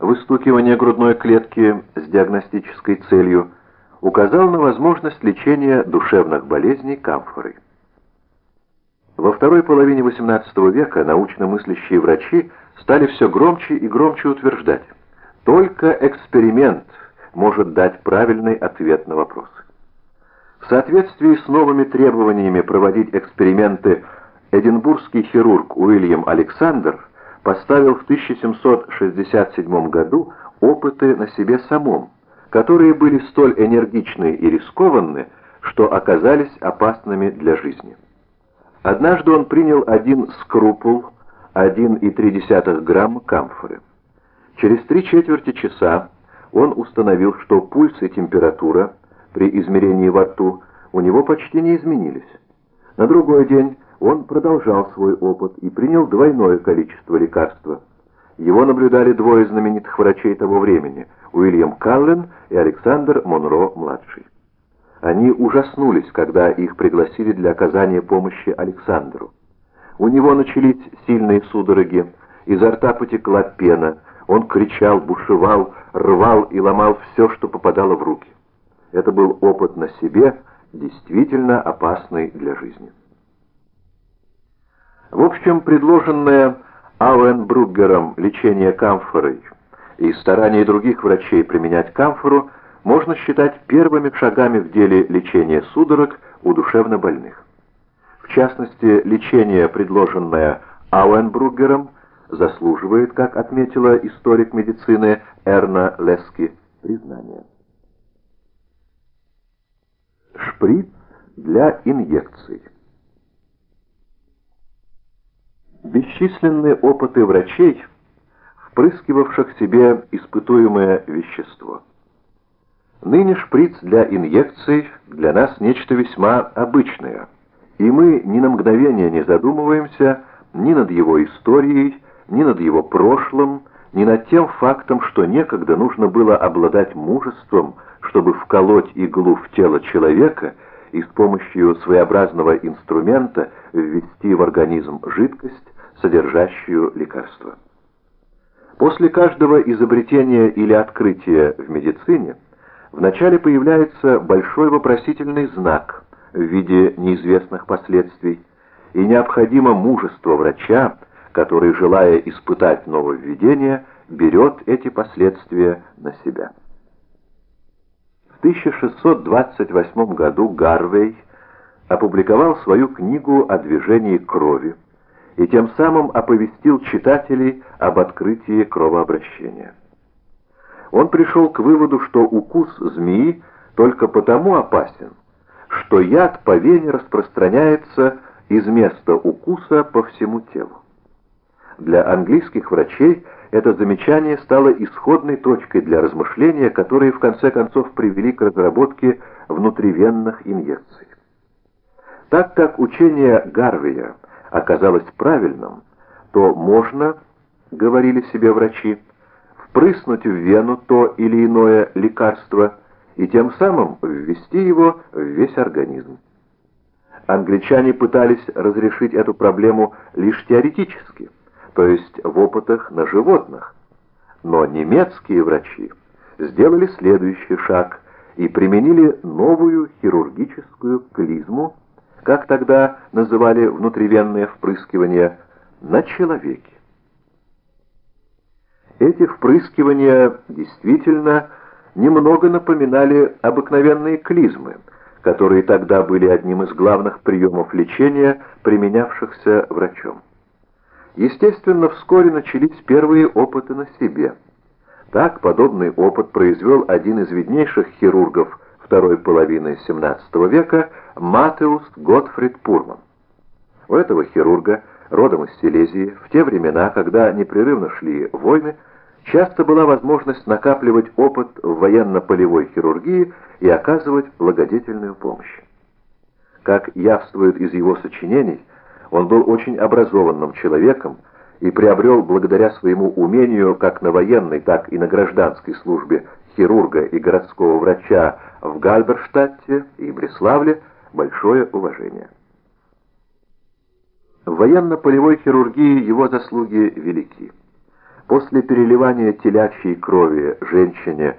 выстукивание грудной клетки с диагностической целью, указал на возможность лечения душевных болезней камфорой. Во второй половине XVIII века научно мыслящие врачи стали все громче и громче утверждать, только эксперимент может дать правильный ответ на вопросы. В соответствии с новыми требованиями проводить эксперименты эдинбургский хирург Уильям Александр поставил в 1767 году опыты на себе самом, которые были столь энергичны и рискованны, что оказались опасными для жизни. Однажды он принял один скрупул, 1,3 грамма камфоры. Через три четверти часа он установил, что пульс и температура при измерении во рту у него почти не изменились. На другой день он продолжал свой опыт и принял двойное количество лекарства. Его наблюдали двое знаменитых врачей того времени – Уильям Каллен и Александр Монро-младший. Они ужаснулись, когда их пригласили для оказания помощи Александру. У него начались сильные судороги, изо рта потекла пена, он кричал, бушевал, рвал и ломал все, что попадало в руки. Это был опыт на себе, действительно опасный для жизни. В общем, предложенное Ауэнбруггером лечение камфорой и старания других врачей применять камфору можно считать первыми шагами в деле лечения судорог у душевнобольных. В частности, лечение, предложенное Ауэнбруггером, заслуживает, как отметила историк медицины Эрна Лески, признания. Шприц для инъекций. Бесчисленные опыты врачей, впрыскивавших себе испытуемое вещество. Ныне шприц для инъекций для нас нечто весьма обычное, и мы ни на мгновение не задумываемся ни над его историей, ни над его прошлым, ни над тем фактом, что некогда нужно было обладать мужеством, чтобы вколоть иглу в тело человека и с помощью своеобразного инструмента ввести в организм жидкость, содержащую лекарство. После каждого изобретения или открытия в медицине вначале появляется большой вопросительный знак в виде неизвестных последствий, и необходимо мужество врача, который, желая испытать нововведение, берет эти последствия на себя. В 1628 году Гарвей опубликовал свою книгу о движении крови и тем самым оповестил читателей об открытии кровообращения. Он пришел к выводу, что укус змеи только потому опасен, что яд по вене распространяется из места укуса по всему телу. Для английских врачей это замечание стало исходной точкой для размышления, которые в конце концов привели к разработке внутривенных инъекций. Так как учение Гарвия оказалось правильным, то можно, говорили себе врачи, впрыснуть в вену то или иное лекарство и тем самым ввести его в весь организм. Англичане пытались разрешить эту проблему лишь теоретически, то есть в опытах на животных. Но немецкие врачи сделали следующий шаг и применили новую хирургическую клизму, как тогда называли внутривенное впрыскивание, на человеке. Эти впрыскивания действительно немного напоминали обыкновенные клизмы, которые тогда были одним из главных приемов лечения, применявшихся врачом. Естественно, вскоре начались первые опыты на себе. Так, подобный опыт произвел один из виднейших хирургов второй половины XVII века Матеус Готфрид Пурман. У этого хирурга, родом из Силезии, в те времена, когда непрерывно шли войны, часто была возможность накапливать опыт в военно-полевой хирургии и оказывать благодетельную помощь. Как явствует из его сочинений, он был очень образованным человеком и приобрел благодаря своему умению как на военной, так и на гражданской службе хирурга и городского врача в Гальберштадте и Бреславле большое уважение. В военно-полевой хирургии его заслуги велики. После переливания телячьей крови женщине